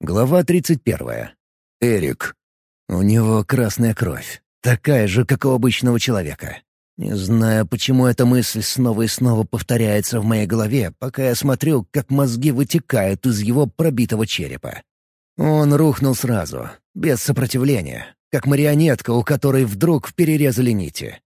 Глава 31. Эрик. У него красная кровь. Такая же, как у обычного человека. Не знаю, почему эта мысль снова и снова повторяется в моей голове, пока я смотрю, как мозги вытекают из его пробитого черепа. Он рухнул сразу, без сопротивления, как марионетка, у которой вдруг перерезали нити.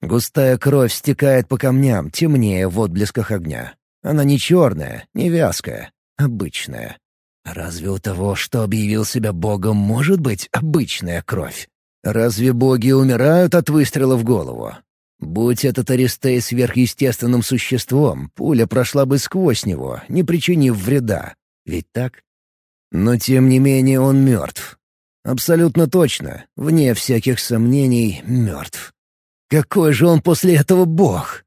Густая кровь стекает по камням, темнее в отблесках огня. Она не черная, не вязкая, обычная. Разве у того, что объявил себя богом, может быть обычная кровь? Разве боги умирают от выстрела в голову? Будь этот Аристей сверхъестественным существом, пуля прошла бы сквозь него, не причинив вреда. Ведь так? Но тем не менее он мертв. Абсолютно точно, вне всяких сомнений, мертв. Какой же он после этого бог?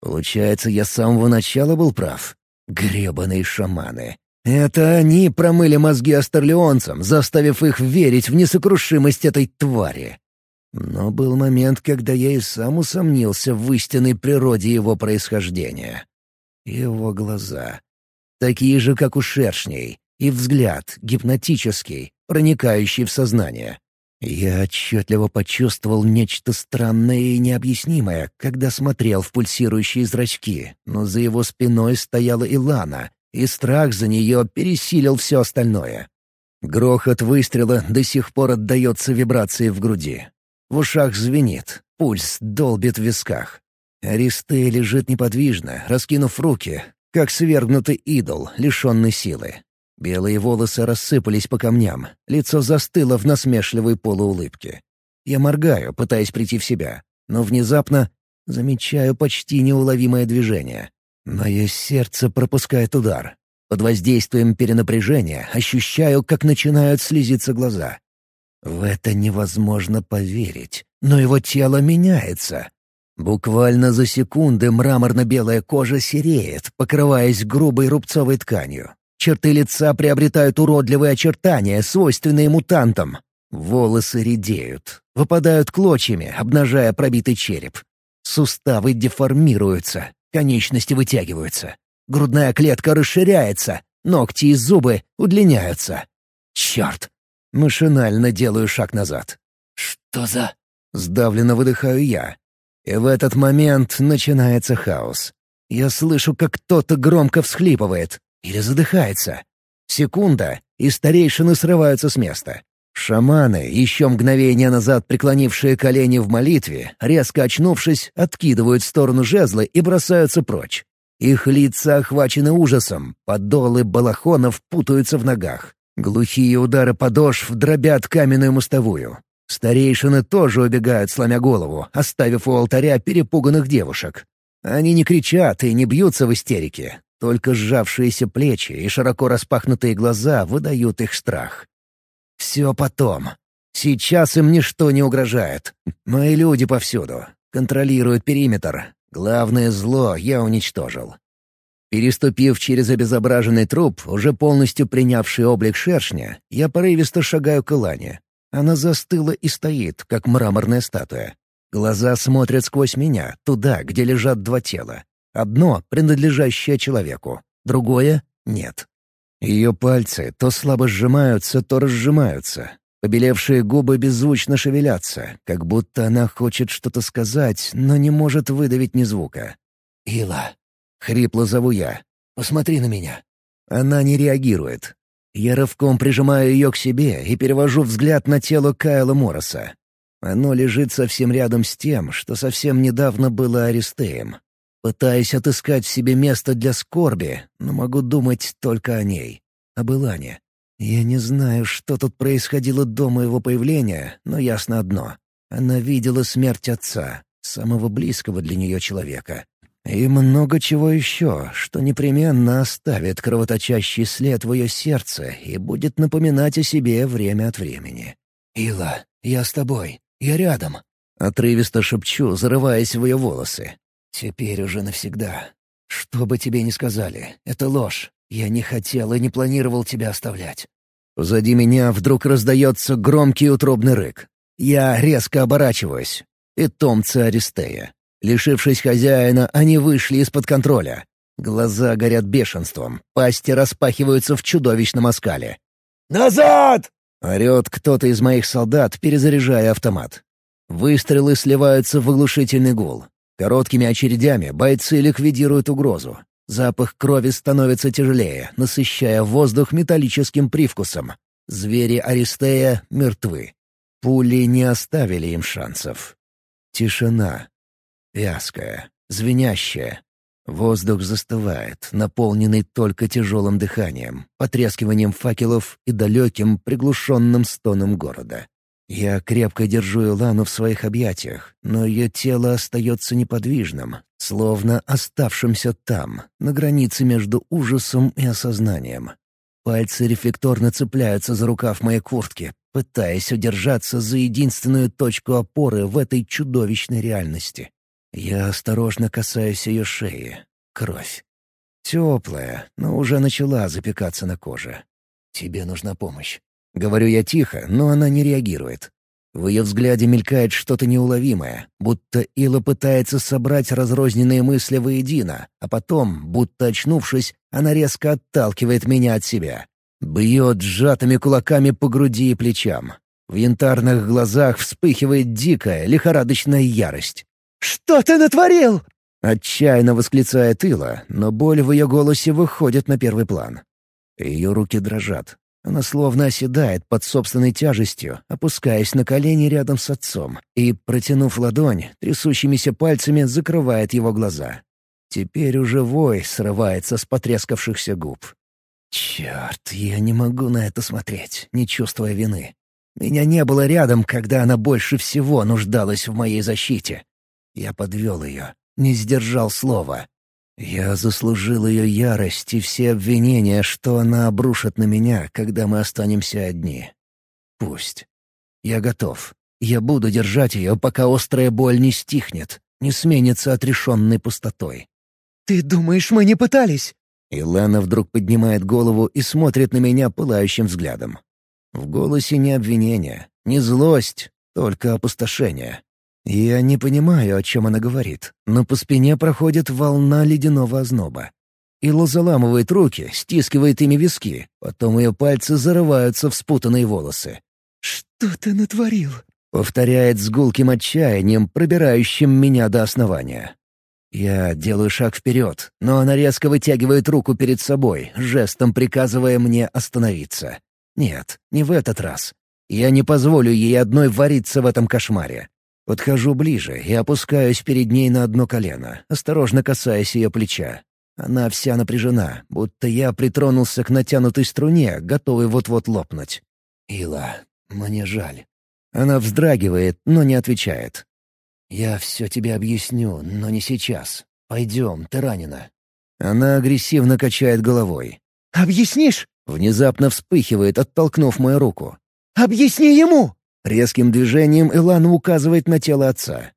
Получается, я с самого начала был прав. Гребаные шаманы. Это они промыли мозги астерлеонцам, заставив их верить в несокрушимость этой твари. Но был момент, когда я и сам усомнился в истинной природе его происхождения. Его глаза. Такие же, как у шершней, и взгляд, гипнотический, проникающий в сознание. Я отчетливо почувствовал нечто странное и необъяснимое, когда смотрел в пульсирующие зрачки, но за его спиной стояла Илана, и страх за нее пересилил все остальное. Грохот выстрела до сих пор отдается вибрации в груди. В ушах звенит, пульс долбит в висках. Аристея лежит неподвижно, раскинув руки, как свергнутый идол, лишенный силы. Белые волосы рассыпались по камням, лицо застыло в насмешливой полуулыбке. Я моргаю, пытаясь прийти в себя, но внезапно замечаю почти неуловимое движение. Мое сердце пропускает удар. Под воздействием перенапряжения ощущаю, как начинают слезиться глаза. В это невозможно поверить, но его тело меняется. Буквально за секунды мраморно-белая кожа сереет, покрываясь грубой рубцовой тканью. Черты лица приобретают уродливые очертания, свойственные мутантам. Волосы редеют, выпадают клочьями, обнажая пробитый череп. Суставы деформируются, Конечности вытягиваются. Грудная клетка расширяется. Ногти и зубы удлиняются. Черт! Машинально делаю шаг назад. «Что за...» — сдавленно выдыхаю я. И в этот момент начинается хаос. Я слышу, как кто-то громко всхлипывает или задыхается. Секунда, и старейшины срываются с места. Шаманы, еще мгновение назад преклонившие колени в молитве, резко очнувшись, откидывают в сторону жезлы и бросаются прочь. Их лица охвачены ужасом, подолы балахонов путаются в ногах. Глухие удары подошв дробят каменную мостовую. Старейшины тоже убегают, сломя голову, оставив у алтаря перепуганных девушек. Они не кричат и не бьются в истерике, только сжавшиеся плечи и широко распахнутые глаза выдают их страх. Все потом. Сейчас им ничто не угрожает. Мои люди повсюду. Контролируют периметр. Главное зло я уничтожил. Переступив через обезображенный труп, уже полностью принявший облик шершня, я порывисто шагаю к Илане. Она застыла и стоит, как мраморная статуя. Глаза смотрят сквозь меня, туда, где лежат два тела. Одно — принадлежащее человеку, другое — нет. Ее пальцы то слабо сжимаются, то разжимаются. Побелевшие губы беззвучно шевелятся, как будто она хочет что-то сказать, но не может выдавить ни звука. «Ила!» — хрипло зову я. «Посмотри на меня!» Она не реагирует. Я рывком прижимаю ее к себе и перевожу взгляд на тело Кайла Морроса. Оно лежит совсем рядом с тем, что совсем недавно было Аристеем. Пытаюсь отыскать в себе место для скорби, но могу думать только о ней, об Илане. Я не знаю, что тут происходило до моего появления, но ясно одно. Она видела смерть отца, самого близкого для нее человека. И много чего еще, что непременно оставит кровоточащий след в ее сердце и будет напоминать о себе время от времени. «Ила, я с тобой, я рядом», — отрывисто шепчу, зарываясь в ее волосы. Теперь уже навсегда. Что бы тебе ни сказали, это ложь. Я не хотел и не планировал тебя оставлять. Позади меня вдруг раздается громкий утробный рык. Я резко оборачиваюсь. Питомцы Аристея. Лишившись хозяина, они вышли из-под контроля. Глаза горят бешенством, пасти распахиваются в чудовищном оскале. «Назад!» — орет кто-то из моих солдат, перезаряжая автомат. Выстрелы сливаются в оглушительный гул. Короткими очередями бойцы ликвидируют угрозу. Запах крови становится тяжелее, насыщая воздух металлическим привкусом. Звери Аристея мертвы. Пули не оставили им шансов. Тишина. Вязкая, звенящая. Воздух застывает, наполненный только тяжелым дыханием, потрескиванием факелов и далеким приглушенным стоном города. Я крепко держу Илану в своих объятиях, но ее тело остается неподвижным, словно оставшимся там, на границе между ужасом и осознанием. Пальцы рефлекторно цепляются за рукав моей куртки, пытаясь удержаться за единственную точку опоры в этой чудовищной реальности. Я осторожно касаюсь ее шеи. Кровь. Теплая, но уже начала запекаться на коже. «Тебе нужна помощь». Говорю я тихо, но она не реагирует. В ее взгляде мелькает что-то неуловимое, будто Ила пытается собрать разрозненные мысли воедино, а потом, будто очнувшись, она резко отталкивает меня от себя. Бьет сжатыми кулаками по груди и плечам. В янтарных глазах вспыхивает дикая, лихорадочная ярость. «Что ты натворил?» Отчаянно восклицает Ила, но боль в ее голосе выходит на первый план. Ее руки дрожат, она словно оседает под собственной тяжестью, опускаясь на колени рядом с отцом, и, протянув ладонь, трясущимися пальцами закрывает его глаза. Теперь уже вой срывается с потрескавшихся губ. Черт, я не могу на это смотреть, не чувствуя вины. Меня не было рядом, когда она больше всего нуждалась в моей защите. Я подвел ее, не сдержал слова, я заслужил ее ярость и все обвинения, что она обрушит на меня, когда мы останемся одни. Пусть. Я готов. Я буду держать ее, пока острая боль не стихнет, не сменится отрешенной пустотой. «Ты думаешь, мы не пытались?» Илана вдруг поднимает голову и смотрит на меня пылающим взглядом. В голосе не обвинение, не злость, только опустошение. Я не понимаю, о чем она говорит, но по спине проходит волна ледяного озноба. Илла заламывает руки, стискивает ими виски, потом ее пальцы зарываются в спутанные волосы. «Что ты натворил?» — повторяет с гулким отчаянием, пробирающим меня до основания. Я делаю шаг вперед, но она резко вытягивает руку перед собой, жестом приказывая мне остановиться. Нет, не в этот раз. Я не позволю ей одной вариться в этом кошмаре. Подхожу ближе и опускаюсь перед ней на одно колено, осторожно касаясь ее плеча. Она вся напряжена, будто я притронулся к натянутой струне, готовый вот-вот лопнуть. «Ила, мне жаль». Она вздрагивает, но не отвечает. «Я все тебе объясню, но не сейчас. Пойдем, ты ранена». Она агрессивно качает головой. «Объяснишь?» Внезапно вспыхивает, оттолкнув мою руку. «Объясни ему!» Резким движением Илана указывает на тело отца.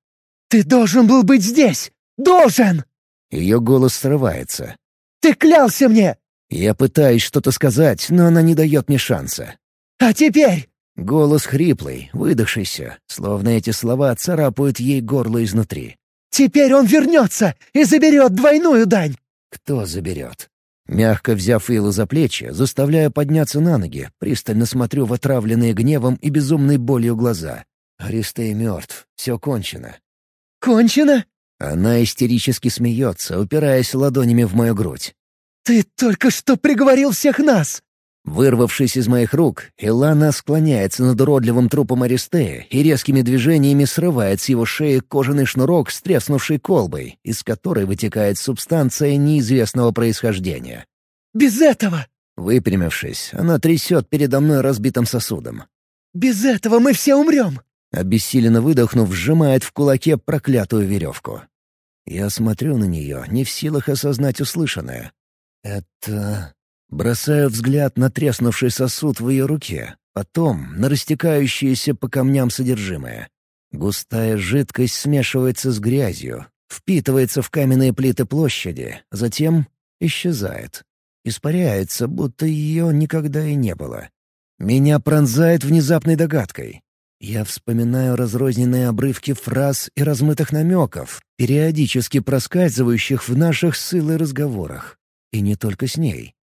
«Ты должен был быть здесь! Должен!» Ее голос срывается. «Ты клялся мне!» Я пытаюсь что-то сказать, но она не дает мне шанса. «А теперь?» Голос хриплый, выдохшийся, словно эти слова царапают ей горло изнутри. «Теперь он вернется и заберет двойную дань!» «Кто заберет?» Мягко взяв Илу за плечи, заставляя подняться на ноги, пристально смотрю в отравленные гневом и безумной болью глаза. Аристей мертв. Все кончено. «Кончено?» Она истерически смеется, упираясь ладонями в мою грудь. «Ты только что приговорил всех нас!» Вырвавшись из моих рук, Илана склоняется над уродливым трупом Аристея и резкими движениями срывает с его шеи кожаный шнурок с треснувшей колбой, из которой вытекает субстанция неизвестного происхождения. «Без этого!» Выпрямившись, она трясет передо мной разбитым сосудом. «Без этого мы все умрем!» Обессиленно выдохнув, сжимает в кулаке проклятую веревку. Я смотрю на нее, не в силах осознать услышанное. «Это...» Бросаю взгляд на треснувший сосуд в ее руке, потом на растекающееся по камням содержимое. Густая жидкость смешивается с грязью, впитывается в каменные плиты площади, затем исчезает. Испаряется, будто ее никогда и не было. Меня пронзает внезапной догадкой. Я вспоминаю разрозненные обрывки фраз и размытых намеков, периодически проскальзывающих в наших с разговорах. И не только с ней.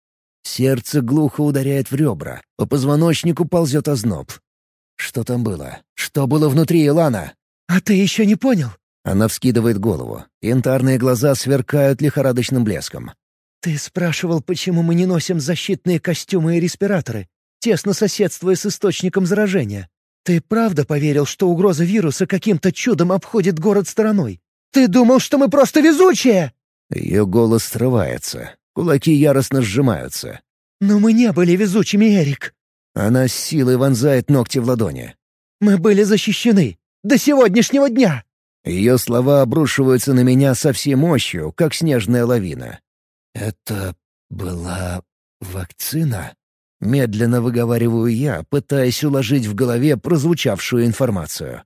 Сердце глухо ударяет в ребра, по позвоночнику ползет озноб. Что там было? Что было внутри Илана? «А ты еще не понял?» Она вскидывает голову. Янтарные глаза сверкают лихорадочным блеском. «Ты спрашивал, почему мы не носим защитные костюмы и респираторы, тесно соседствуя с источником заражения. Ты правда поверил, что угроза вируса каким-то чудом обходит город стороной? Ты думал, что мы просто везучие?» Ее голос срывается. Кулаки яростно сжимаются. «Но мы не были везучими, Эрик!» Она с силой вонзает ногти в ладони. «Мы были защищены! До сегодняшнего дня!» Ее слова обрушиваются на меня со всей мощью, как снежная лавина. «Это была вакцина?» Медленно выговариваю я, пытаясь уложить в голове прозвучавшую информацию.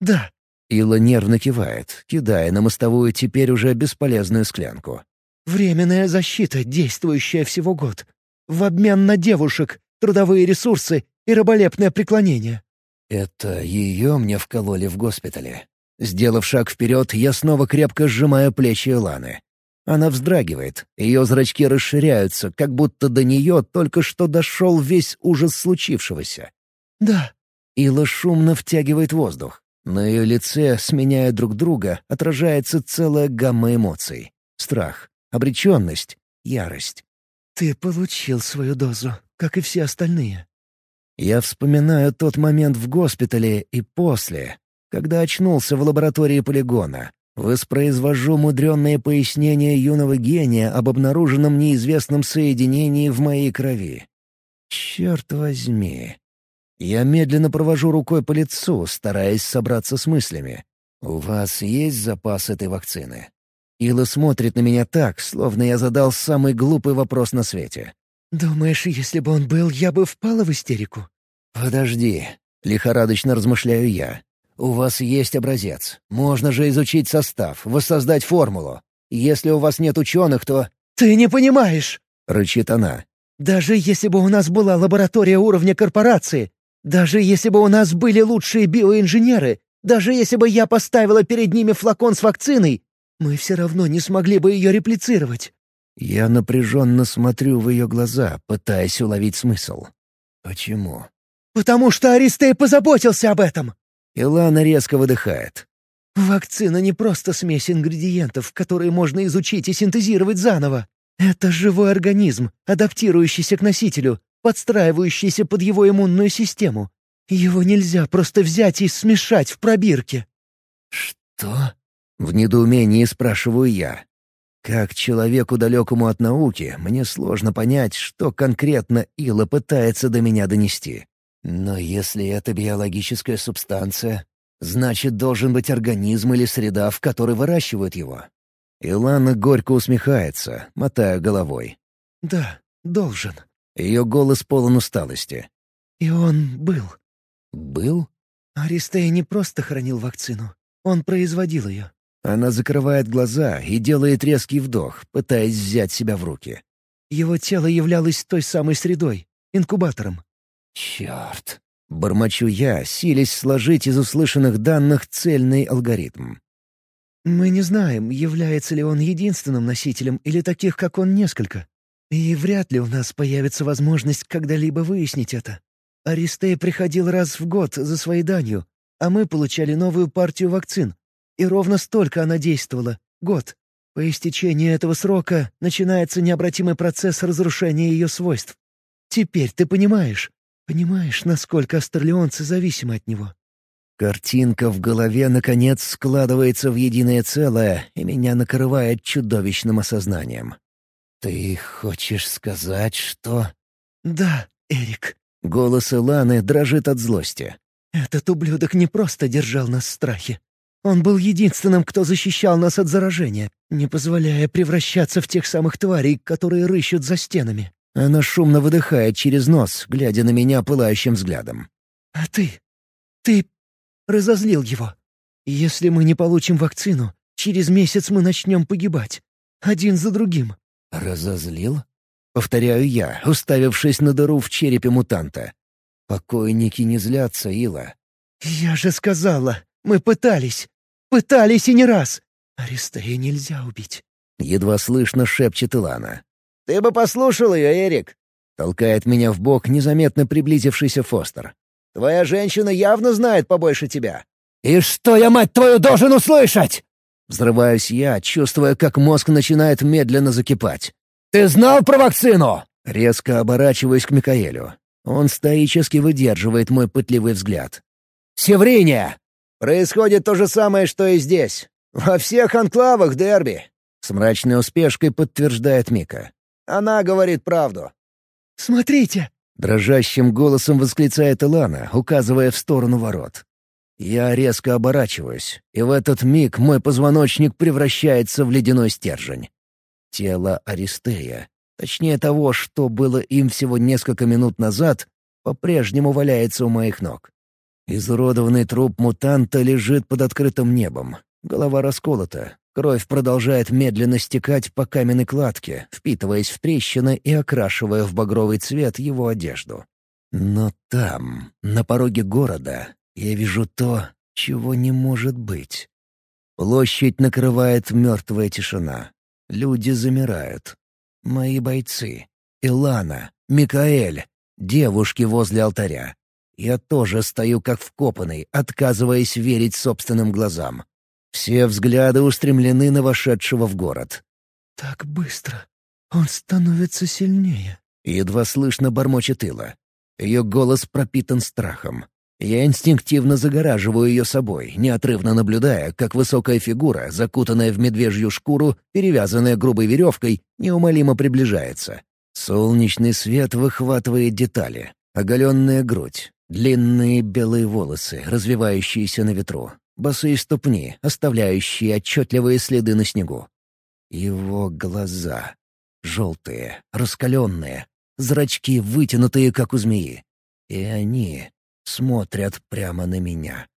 «Да». Ила нервно кивает, кидая на мостовую теперь уже бесполезную склянку. Временная защита, действующая всего год. В обмен на девушек, трудовые ресурсы и раболепное преклонение. Это ее мне вкололи в госпитале. Сделав шаг вперед, я снова крепко сжимаю плечи Ланы. Она вздрагивает, ее зрачки расширяются, как будто до нее только что дошел весь ужас случившегося. «Да». Ила шумно втягивает воздух. На ее лице, сменяя друг друга, отражается целая гамма эмоций. Страх, обреченность, ярость. «Ты получил свою дозу, как и все остальные». Я вспоминаю тот момент в госпитале и после, когда очнулся в лаборатории полигона. Воспроизвожу мудренные пояснения юного гения об обнаруженном неизвестном соединении в моей крови. Черт возьми. Я медленно провожу рукой по лицу, стараясь собраться с мыслями. «У вас есть запас этой вакцины?» Ила смотрит на меня так, словно я задал самый глупый вопрос на свете. «Думаешь, если бы он был, я бы впала в истерику?» «Подожди», — лихорадочно размышляю я. «У вас есть образец. Можно же изучить состав, воссоздать формулу. Если у вас нет ученых, то...» «Ты не понимаешь!» — рычит она. «Даже если бы у нас была лаборатория уровня корпорации, даже если бы у нас были лучшие биоинженеры, даже если бы я поставила перед ними флакон с вакциной, мы все равно не смогли бы ее реплицировать». Я напряженно смотрю в ее глаза, пытаясь уловить смысл. «Почему?» «Потому что Аристей позаботился об этом!» Илана резко выдыхает. «Вакцина не просто смесь ингредиентов, которые можно изучить и синтезировать заново. Это живой организм, адаптирующийся к носителю, подстраивающийся под его иммунную систему. Его нельзя просто взять и смешать в пробирке». «Что?» В недоумении спрашиваю я. Как человеку далекому от науки, мне сложно понять, что конкретно Ила пытается до меня донести. Но если это биологическая субстанция, значит, должен быть организм или среда, в которой выращивают его. Илана горько усмехается, мотая головой. «Да, должен». Ее голос полон усталости. «И он был». «Был?» Аристей не просто хранил вакцину, он производил ее. Она закрывает глаза и делает резкий вдох, пытаясь взять себя в руки. Его тело являлось той самой средой, инкубатором. «Черт!» — бормочу я, силясь сложить из услышанных данных цельный алгоритм. «Мы не знаем, является ли он единственным носителем или таких, как он, несколько. И вряд ли у нас появится возможность когда-либо выяснить это. Аристей приходил раз в год за своей данью, а мы получали новую партию вакцин, и ровно столько она действовала — год. По истечении этого срока начинается необратимый процесс разрушения ее свойств. Теперь ты понимаешь, понимаешь, насколько астерлеонцы зависимы от него. Картинка в голове, наконец, складывается в единое целое, и меня накрывает чудовищным осознанием. «Ты хочешь сказать, что...» «Да, Эрик». Голос Иланы дрожит от злости. «Этот ублюдок не просто держал нас в страхе. Он был единственным, кто защищал нас от заражения, не позволяя превращаться в тех самых тварей, которые рыщут за стенами. Она шумно выдыхает через нос, глядя на меня пылающим взглядом. «А ты? Ты разозлил его. Если мы не получим вакцину, через месяц мы начнем погибать. Один за другим». «Разозлил?» Повторяю я, уставившись на дыру в черепе мутанта. «Покойники не злятся, Ила». «Я же сказала, мы пытались. Пытались и не раз. Аристея нельзя убить». Едва слышно шепчет Илана. «Ты бы послушал ее, Эрик!» — толкает меня в бок незаметно приблизившийся Фостер. «Твоя женщина явно знает побольше тебя». «И что я, мать твою, должен услышать?» Взрываюсь я, чувствуя, как мозг начинает медленно закипать. «Ты знал про вакцину?» Резко оборачиваюсь к Микаэлю. Он стоически выдерживает мой пытливый взгляд. «Севриния!» «Происходит то же самое, что и здесь. Во всех анклавах Дерби!» С мрачной успешкой подтверждает Мика. «Она говорит правду». «Смотрите!» — дрожащим голосом восклицает Илана, указывая в сторону ворот. Я резко оборачиваюсь, и в этот миг мой позвоночник превращается в ледяной стержень. Тело Аристея, точнее того, что было им всего несколько минут назад, по-прежнему валяется у моих ног. Изуродованный труп мутанта лежит под открытым небом. Голова расколота. Кровь продолжает медленно стекать по каменной кладке, впитываясь в трещины и окрашивая в багровый цвет его одежду. Но там, на пороге города, я вижу то, чего не может быть. Площадь накрывает мертвая тишина. Люди замирают. Мои бойцы. Илана, Микаэль, девушки возле алтаря. Я тоже стою как вкопанный, отказываясь верить собственным глазам. Все взгляды устремлены на вошедшего в город. «Так быстро. Он становится сильнее», — едва слышно бормочет Ила. Ее голос пропитан страхом. Я инстинктивно загораживаю ее собой, неотрывно наблюдая, как высокая фигура, закутанная в медвежью шкуру, перевязанная грубой веревкой, неумолимо приближается. Солнечный свет выхватывает детали. Оголенная грудь, длинные белые волосы, развивающиеся на ветру, босые ступни, оставляющие отчетливые следы на снегу. Его глаза. Желтые, раскаленные, зрачки вытянутые, как у змеи. И они смотрят прямо на меня.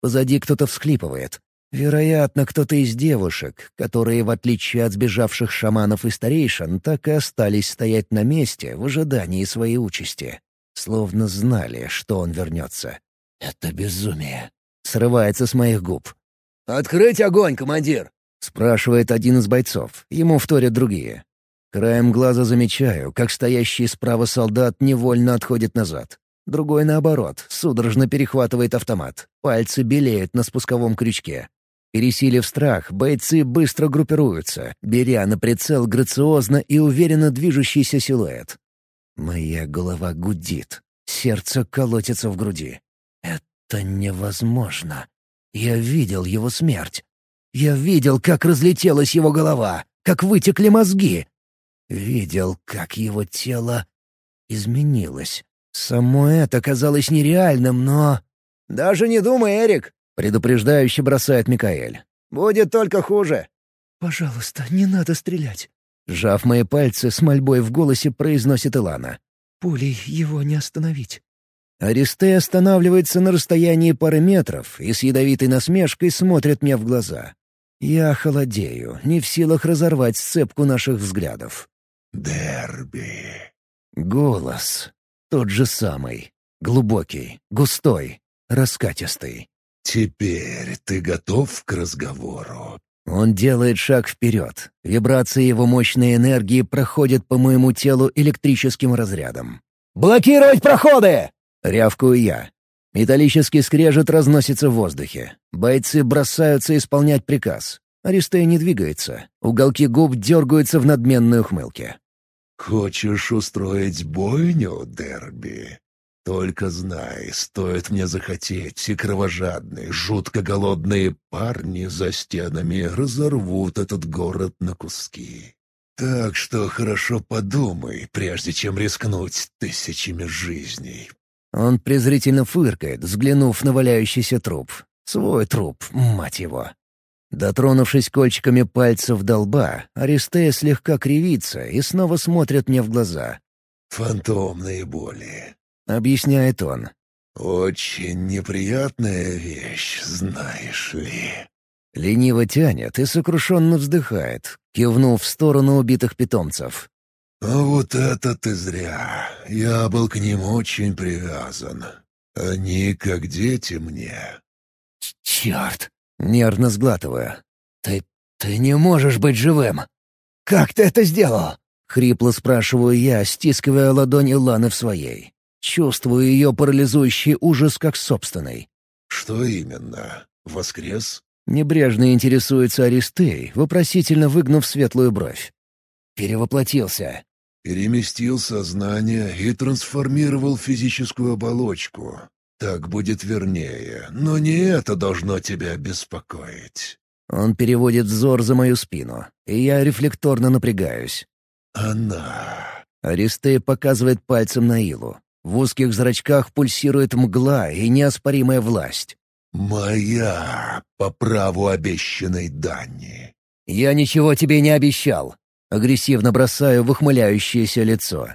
Позади кто-то всхлипывает. Вероятно, кто-то из девушек, которые, в отличие от сбежавших шаманов и старейшин, так и остались стоять на месте в ожидании своей участи. Словно знали, что он вернется. «Это безумие!» — срывается с моих губ. «Открыть огонь, командир!» — спрашивает один из бойцов. Ему вторят другие. Краем глаза замечаю, как стоящий справа солдат невольно отходит назад. Другой, наоборот, судорожно перехватывает автомат. Пальцы белеют на спусковом крючке. Пересилив страх, бойцы быстро группируются, беря на прицел грациозно и уверенно движущийся силуэт. Моя голова гудит, сердце колотится в груди. Это невозможно. Я видел его смерть. Я видел, как разлетелась его голова, как вытекли мозги. Видел, как его тело изменилось. Само это казалось нереальным, но... «Даже не думай, Эрик!» — предупреждающе бросает Микаэль. «Будет только хуже!» «Пожалуйста, не надо стрелять!» Сжав мои пальцы, с мольбой в голосе произносит Илана. «Пулей его не остановить». Аристей останавливается на расстоянии пары метров и с ядовитой насмешкой смотрит мне в глаза. Я холодею, не в силах разорвать сцепку наших взглядов. «Дерби». Голос. Тот же самый. Глубокий, густой, раскатистый. «Теперь ты готов к разговору?» Он делает шаг вперед. Вибрации его мощной энергии проходят по моему телу электрическим разрядом. «Блокировать проходы!» — рявкую я. Металлический скрежет разносится в воздухе. Бойцы бросаются исполнять приказ. Аристей не двигается. Уголки губ дергаются в надменной ухмылке. «Хочешь устроить бойню, Дерби? Только знай, стоит мне захотеть, и кровожадные, жутко голодные парни за стенами разорвут этот город на куски. Так что хорошо подумай, прежде чем рискнуть тысячами жизней». Он презрительно фыркает, взглянув на валяющийся труп. Свой труп, мать его. Дотронувшись кончиками пальцев до лба, Аристея слегка кривится и снова смотрит мне в глаза. «Фантомные боли», — объясняет он. «Очень неприятная вещь, знаешь ли». Лениво тянет и сокрушенно вздыхает, кивнув в сторону убитых питомцев. «А вот это ты зря. Я был к ним очень привязан. Они как дети мне». «Черт!» Нервно сглатывая. «Ты... ты не можешь быть живым! Как ты это сделал?» Хрипло спрашиваю я, стискивая ладонь Иланы в своей. Чувствую ее парализующий ужас как собственный. «Что именно? Воскрес?» Небрежно интересуется Аристей, вопросительно выгнув светлую бровь. «Перевоплотился». «Переместил сознание и трансформировал физическую оболочку. Так будет вернее, но не это должно тебя беспокоить». Он переводит взор за мою спину, и я рефлекторно напрягаюсь. «Она...» Аристей показывает пальцем на Илу. В узких зрачках пульсирует мгла и неоспоримая власть. «Моя по праву обещанной дани». «Я ничего тебе не обещал», — агрессивно бросаю в ухмыляющееся лицо.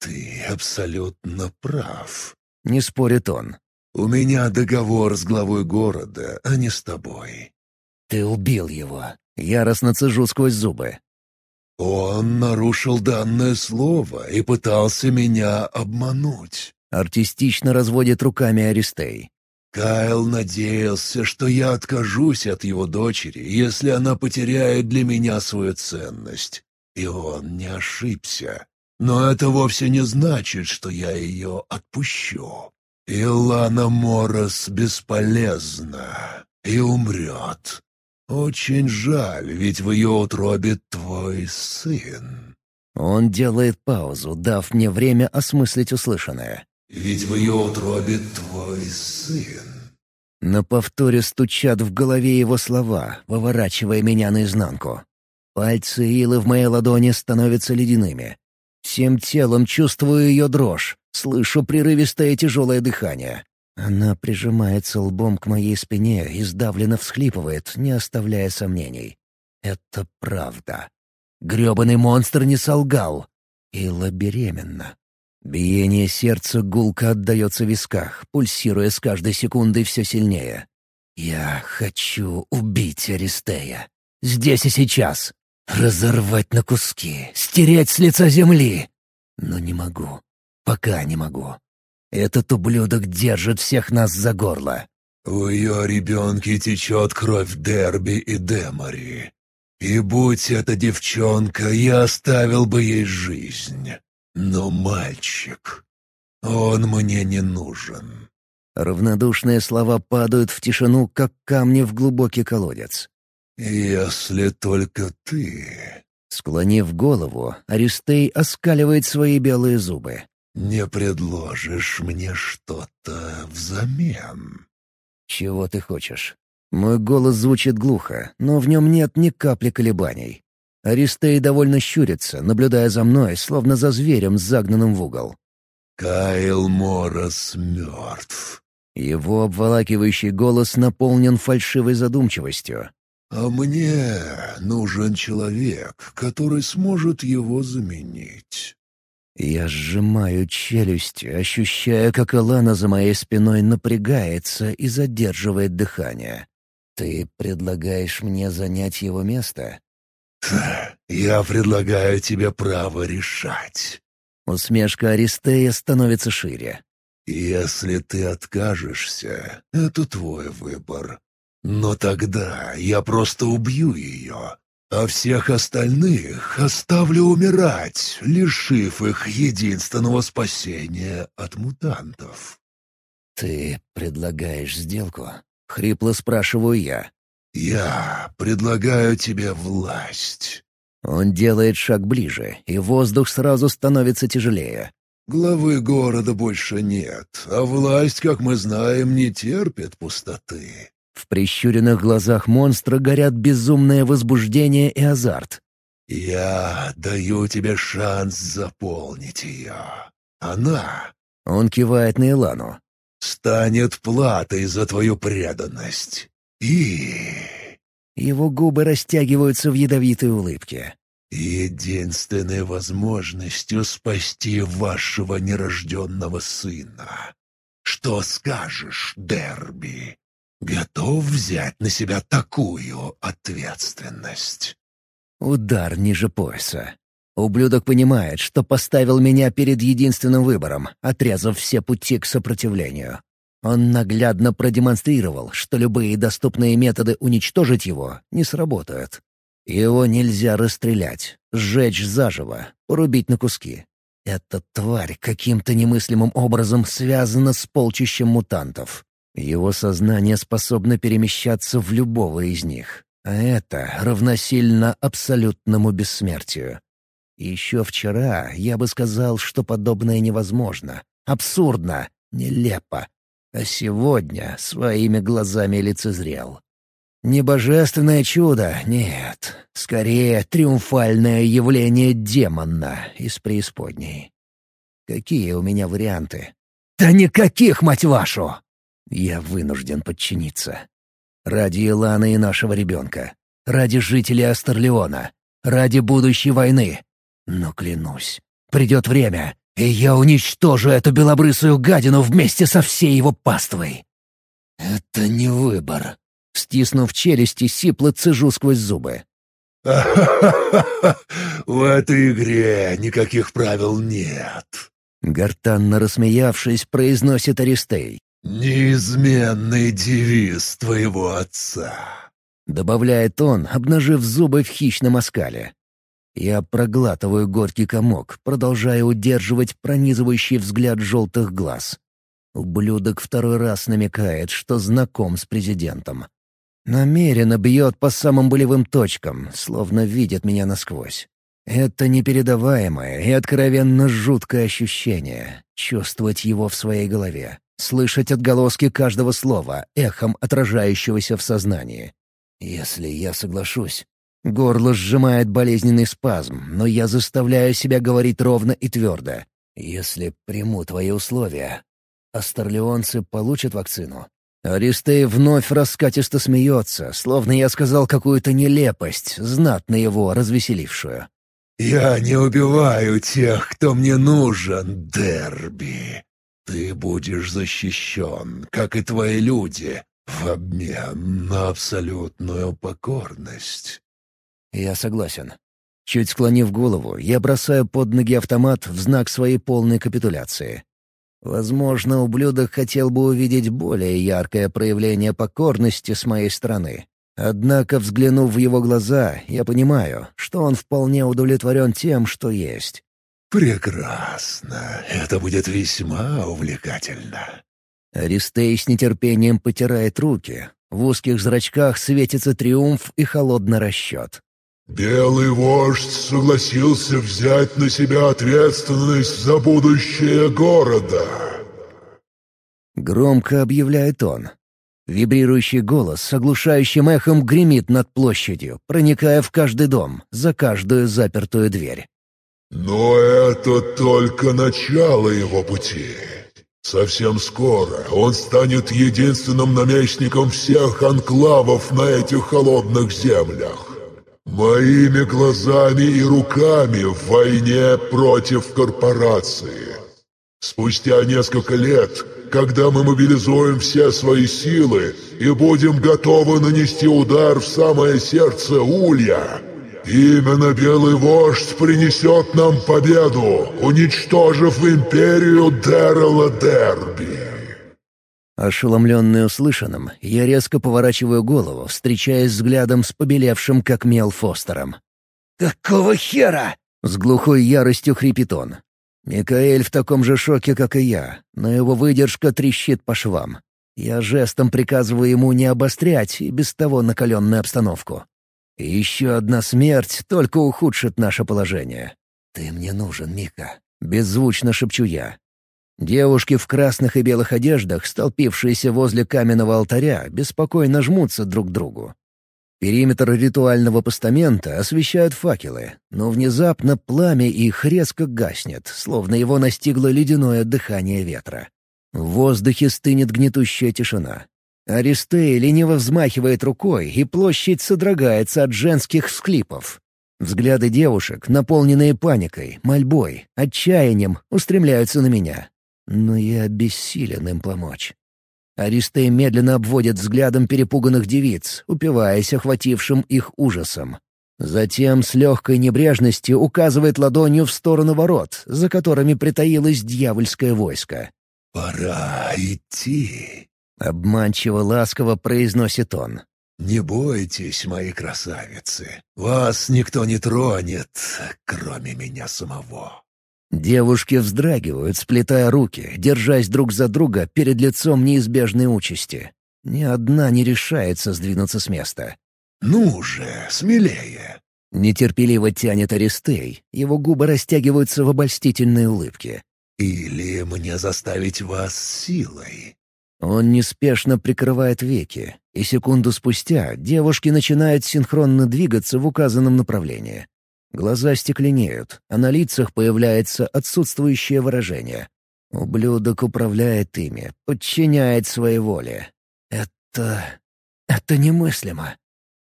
«Ты абсолютно прав», — не спорит он. «У меня договор с главой города, а не с тобой». «Ты убил его». Яростно цежу сквозь зубы. «Он нарушил данное слово и пытался меня обмануть». Артистично разводит руками Аристей. Кайл надеялся, что я откажусь от его дочери, если она потеряет для меня свою ценность. И он не ошибся. Но это вовсе не значит, что я ее отпущу. Илана Морос бесполезна и умрет. «Очень жаль, ведь в ее утробе твой сын». Он делает паузу, дав мне время осмыслить услышанное. «Ведь в ее утробе твой сын». На повторе стучат в голове его слова, выворачивая меня наизнанку. Пальцы Илы в моей ладони становятся ледяными. Всем телом чувствую ее дрожь, слышу прерывистое тяжелое дыхание. Она прижимается лбом к моей спине и сдавленно всхлипывает, не оставляя сомнений. Это правда. Грёбаный монстр не солгал. Илла беременна. Биение сердца гулко отдается в висках, пульсируя с каждой секундой все сильнее. Я хочу убить Аристея. Здесь и сейчас. Разорвать на куски, стереть с лица земли. Но не могу. Пока не могу. Этот ублюдок держит всех нас за горло. «В ее ребенке течет кровь Дерби и Демори. И будь эта девчонка, я оставил бы ей жизнь. Но мальчик, он мне не нужен». Равнодушные слова падают в тишину, как камни в глубокий колодец. «Если только ты...» Склонив голову, Аристей оскаливает свои белые зубы. «Не предложишь мне что-то взамен?» «Чего ты хочешь?» Мой голос звучит глухо, но в нем нет ни капли колебаний. Аристей довольно щурится, наблюдая за мной, словно за зверем, загнанным в угол. «Кайл Морос мертв». Его обволакивающий голос наполнен фальшивой задумчивостью. «А мне нужен человек, который сможет его заменить». Я сжимаю челюсть, ощущая, как Алана за моей спиной напрягается и задерживает дыхание. «Ты предлагаешь мне занять его место?» «Я предлагаю тебе право решать». Усмешка Аристея становится шире. «Если ты откажешься, это твой выбор. Но тогда я просто убью ее, а всех остальных оставлю умирать, лишив их единственного спасения от мутантов». «Ты предлагаешь сделку?» — хрипло спрашиваю я. «Я предлагаю тебе власть». Он делает шаг ближе, и воздух сразу становится тяжелее. «Главы города больше нет, а власть, как мы знаем, не терпит пустоты. В прищуренных глазах монстра горят безумное возбуждение и азарт. «Я даю тебе шанс заполнить ее. Она...» Он кивает на Илану. «Станет платой за твою преданность. И...» Его губы растягиваются в ядовитой улыбке. «Единственной возможностью спасти вашего нерожденного сына. Что скажешь, Дерби?» Готов взять на себя такую ответственность?» Удар ниже пояса. Ублюдок понимает, что поставил меня перед единственным выбором, отрезав все пути к сопротивлению. Он наглядно продемонстрировал, что любые доступные методы уничтожить его не сработают. Его нельзя расстрелять, сжечь заживо, порубить на куски. Эта тварь каким-то немыслимым образом связана с полчищем мутантов. Его сознание способно перемещаться в любого из них, а это равносильно абсолютному бессмертию. Еще вчера я бы сказал, что подобное невозможно, абсурдно, нелепо. А сегодня своими глазами лицезрел. Не божественное чудо, нет. Скорее, триумфальное явление демона из преисподней. Какие у меня варианты? Да никаких, мать вашу! Я вынужден подчиниться. Ради Илана и нашего ребенка. Ради жителей Астерлеона. Ради будущей войны. Но клянусь, придет время, и я уничтожу эту белобрысую гадину вместе со всей его паствой. Это не выбор. Стиснув челюсти, сипло цежу сквозь зубы. В этой игре никаких правил нет. Гортанно рассмеявшись, произносит Аристей. «Неизменный девиз твоего отца», — добавляет он, обнажив зубы в хищном оскале. Я проглатываю горький комок, продолжая удерживать пронизывающий взгляд желтых глаз. Ублюдок второй раз намекает, что знаком с президентом. Намеренно бьет по самым болевым точкам, словно видит меня насквозь. Это непередаваемое и откровенно жуткое ощущение — чувствовать его в своей голове слышать отголоски каждого слова, эхом отражающегося в сознании. Если я соглашусь... Горло сжимает болезненный спазм, но я заставляю себя говорить ровно и твердо. Если приму твои условия, астерлеонцы получат вакцину. Аристей вновь раскатисто смеется, словно я сказал какую-то нелепость, знатно его развеселившую. «Я не убиваю тех, кто мне нужен, Дерби. Ты будешь защищен, как и твои люди, в обмен на абсолютную покорность. Я согласен. Чуть склонив голову, я бросаю под ноги автомат в знак своей полной капитуляции. Возможно, ублюдок хотел бы увидеть более яркое проявление покорности с моей стороны. Однако, взглянув в его глаза, я понимаю, что он вполне удовлетворен тем, что есть. «Прекрасно. Это будет весьма увлекательно». Аристей с нетерпением потирает руки. В узких зрачках светится триумф и холодный расчет. «Белый вождь согласился взять на себя ответственность за будущее города». Громко объявляет он. Вибрирующий голос с оглушающим эхом гремит над площадью, проникая в каждый дом, за каждую запертую дверь. Но это только начало его пути. Совсем скоро он станет единственным наместником всех анклавов на этих холодных землях. Моими глазами и руками в войне против корпорации. Спустя несколько лет, когда мы мобилизуем все свои силы и будем готовы нанести удар в самое сердце Улья, Именно Белый Вождь принесет нам победу, уничтожив империю Дэррела Дерби. Ошеломленный услышанным, я резко поворачиваю голову, встречаясь взглядом с побелевшим как мел Фостером. «Какого хера?» — с глухой яростью хрипит он. Микаэль в таком же шоке, как и я, но его выдержка трещит по швам. Я жестом приказываю ему не обострять и без того накаленную обстановку. И еще одна смерть только ухудшит наше положение. «Ты мне нужен, Мика», — беззвучно шепчу я. Девушки в красных и белых одеждах, столпившиеся возле каменного алтаря, беспокойно жмутся друг к другу. Периметр ритуального постамента освещают факелы, но внезапно пламя их резко гаснет, словно его настигло ледяное дыхание ветра. В воздухе стынет гнетущая тишина. Аристей лениво взмахивает рукой, и площадь содрогается от женских всклипов. Взгляды девушек, наполненные паникой, мольбой, отчаянием, устремляются на меня. Но я бессилен им помочь. Аристей медленно обводит взглядом перепуганных девиц, упиваясь охватившим их ужасом. Затем с легкой небрежностью указывает ладонью в сторону ворот, за которыми притаилось дьявольское войско. «Пора идти», Обманчиво ласково произносит он. «Не бойтесь, мои красавицы, вас никто не тронет, кроме меня самого». Девушки вздрагивают, сплетая руки, держась друг за друга перед лицом неизбежной участи. Ни одна не решается сдвинуться с места. «Ну же, смелее!» Нетерпеливо тянет Аристей, его губы растягиваются в обольстительной улыбке. «Или мне заставить вас силой?» Он неспешно прикрывает веки, и секунду спустя девушки начинают синхронно двигаться в указанном направлении. Глаза стекленеют, а на лицах появляется отсутствующее выражение. Ублюдок управляет ими, подчиняет своей воле. Это... это немыслимо.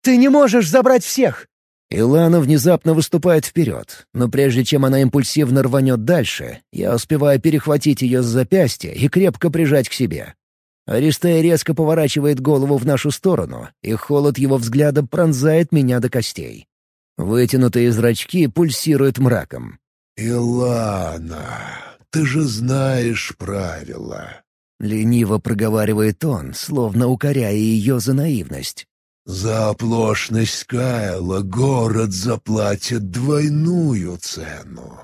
«Ты не можешь забрать всех!» Илана внезапно выступает вперед, но прежде чем она импульсивно рванет дальше, я успеваю перехватить ее с запястья и крепко прижать к себе. Аристея резко поворачивает голову в нашу сторону, и холод его взгляда пронзает меня до костей. Вытянутые зрачки пульсируют мраком. «Илана, ты же знаешь правила». Лениво проговаривает он, словно укоряя ее за наивность. «За оплошность Кайла город заплатит двойную цену».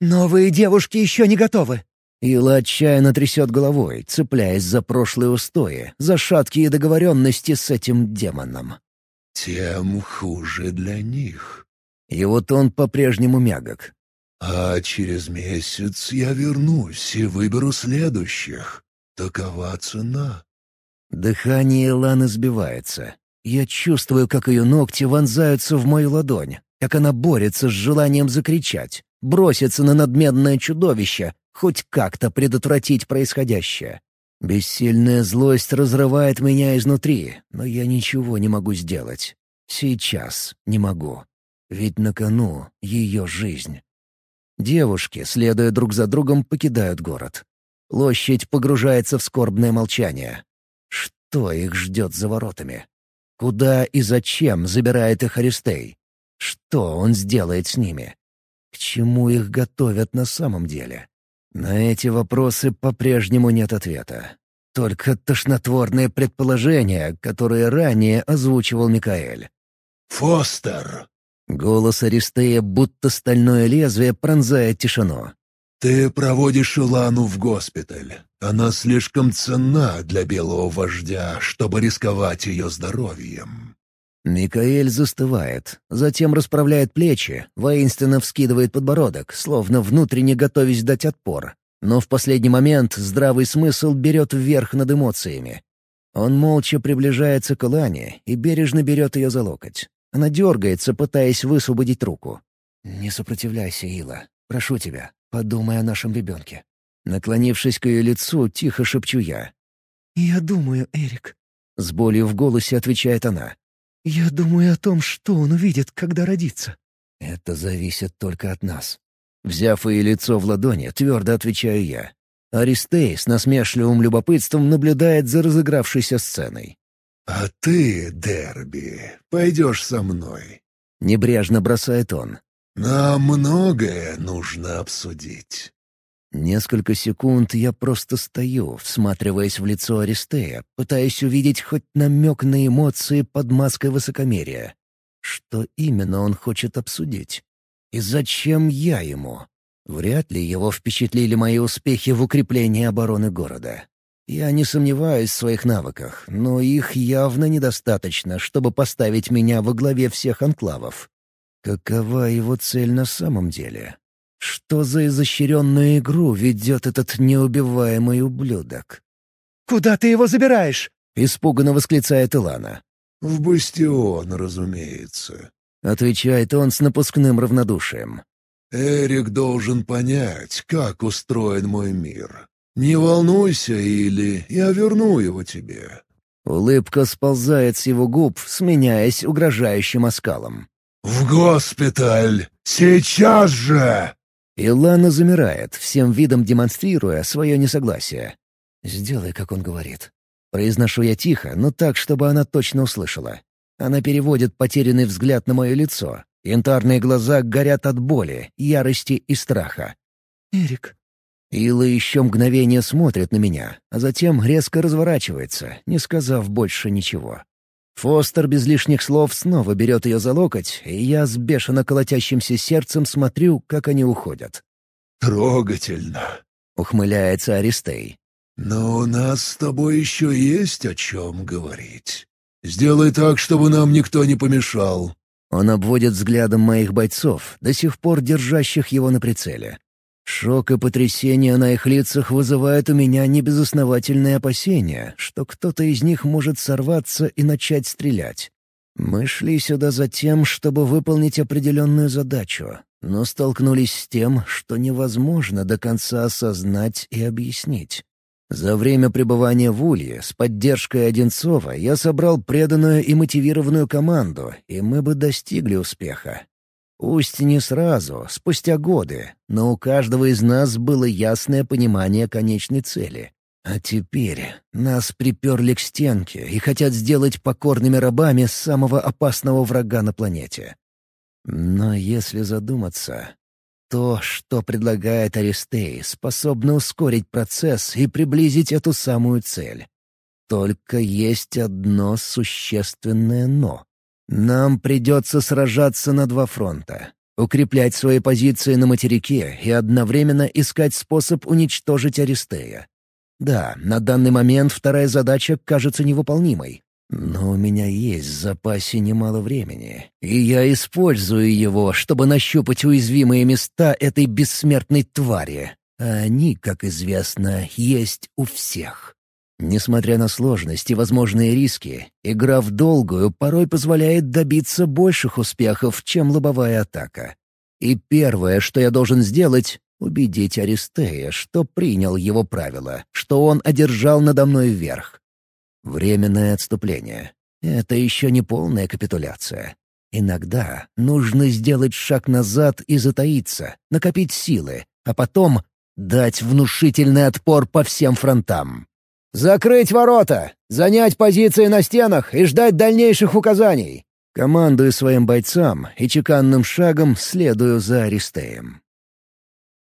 «Новые девушки еще не готовы». Ила отчаянно трясет головой, цепляясь за прошлые устои, за шаткие договоренности с этим демоном. «Тем хуже для них». И вот он по-прежнему мягок. «А через месяц я вернусь и выберу следующих. Такова цена». Дыхание Ланы сбивается. Я чувствую, как ее ногти вонзаются в мою ладонь, как она борется с желанием закричать, броситься на надменное чудовище, хоть как-то предотвратить происходящее. Бессильная злость разрывает меня изнутри, но я ничего не могу сделать. Сейчас не могу. Ведь на кону ее жизнь. Девушки, следуя друг за другом, покидают город. Площадь погружается в скорбное молчание. Что их ждет за воротами? Куда и зачем забирает их Аристей? Что он сделает с ними? К чему их готовят на самом деле? На эти вопросы по-прежнему нет ответа. Только тошнотворные предположения, которые ранее озвучивал Микаэль. «Фостер!» Голос Аристея, будто стальное лезвие, пронзает тишину. «Ты проводишь Илану в госпиталь. Она слишком ценна для белого вождя, чтобы рисковать ее здоровьем». Микаэль застывает, затем расправляет плечи, воинственно вскидывает подбородок, словно внутренне готовясь дать отпор. Но в последний момент здравый смысл берет вверх над эмоциями. Он молча приближается к Илане и бережно берет ее за локоть. Она дергается, пытаясь высвободить руку. «Не сопротивляйся, Ила. Прошу тебя, подумай о нашем ребенке». Наклонившись к ее лицу, тихо шепчу я. «Я думаю, Эрик». С болью в голосе отвечает она. «Я думаю о том, что он увидит, когда родится». «Это зависит только от нас». Взяв ее лицо в ладони, твердо отвечаю я. Аристей с насмешливым любопытством наблюдает за разыгравшейся сценой. «А ты, Дерби, пойдешь со мной?» Небрежно бросает он. «Нам многое нужно обсудить». Несколько секунд я просто стою, всматриваясь в лицо Аристея, пытаясь увидеть хоть намек на эмоции под маской высокомерия. Что именно он хочет обсудить? И зачем я ему? Вряд ли его впечатлили мои успехи в укреплении обороны города. Я не сомневаюсь в своих навыках, но их явно недостаточно, чтобы поставить меня во главе всех анклавов. Какова его цель на самом деле? Что за изощренную игру ведет этот неубиваемый ублюдок? «Куда ты его забираешь?» — испуганно восклицает Илана. «В бастион, разумеется», — отвечает он с напускным равнодушием. «Эрик должен понять, как устроен мой мир. Не волнуйся, или я верну его тебе». Улыбка сползает с его губ, сменяясь угрожающим оскалом. «В госпиталь! Сейчас же!» Илана замирает, всем видом демонстрируя свое несогласие. «Сделай, как он говорит». Произношу я тихо, но так, чтобы она точно услышала. Она переводит потерянный взгляд на мое лицо. Янтарные глаза горят от боли, ярости и страха. «Эрик». Ила еще мгновение смотрит на меня, а затем резко разворачивается, не сказав больше ничего. Фостер без лишних слов снова берет ее за локоть, и я с бешено колотящимся сердцем смотрю, как они уходят. «Трогательно», — ухмыляется Аристей. «Но у нас с тобой еще есть о чем говорить. Сделай так, чтобы нам никто не помешал». Он обводит взглядом моих бойцов, до сих пор держащих его на прицеле. Шок и потрясение на их лицах вызывают у меня небезосновательные опасения, что кто-то из них может сорваться и начать стрелять. Мы шли сюда за тем, чтобы выполнить определенную задачу, но столкнулись с тем, что невозможно до конца осознать и объяснить. За время пребывания в Улье с поддержкой Одинцова я собрал преданную и мотивированную команду, и мы бы достигли успеха. Пусть не сразу, спустя годы, но у каждого из нас было ясное понимание конечной цели. А теперь нас приперли к стенке и хотят сделать покорными рабами самого опасного врага на планете. Но если задуматься, то, что предлагает Аристей, способно ускорить процесс и приблизить эту самую цель. Только есть одно существенное «но». Нам придется сражаться на два фронта. Укреплять свои позиции на материке и одновременно искать способ уничтожить Аристея. Да, на данный момент вторая задача кажется невыполнимой. Но у меня есть в запасе немало времени, и я использую его, чтобы нащупать уязвимые места этой бессмертной твари. А они, как известно, есть у всех. Несмотря на сложность и возможные риски, игра в долгую порой позволяет добиться больших успехов, чем лобовая атака. И первое, что я должен сделать — убедить Аристея, что принял его правила, что он одержал надо мной верх. Временное отступление. Это еще не полная капитуляция. Иногда нужно сделать шаг назад и затаиться, накопить силы, а потом дать внушительный отпор по всем фронтам. «Закрыть ворота! Занять позиции на стенах и ждать дальнейших указаний!» Командую своим бойцам и чеканным шагом следую за Аристеем.